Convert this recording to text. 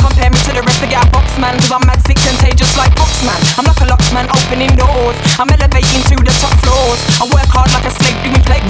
Compare me to the rest of y'all box man, cause I'm mad sick contagious like box man. I'm like a locksman opening doors, I'm elevating to the top floors. I work hard like a slave doing play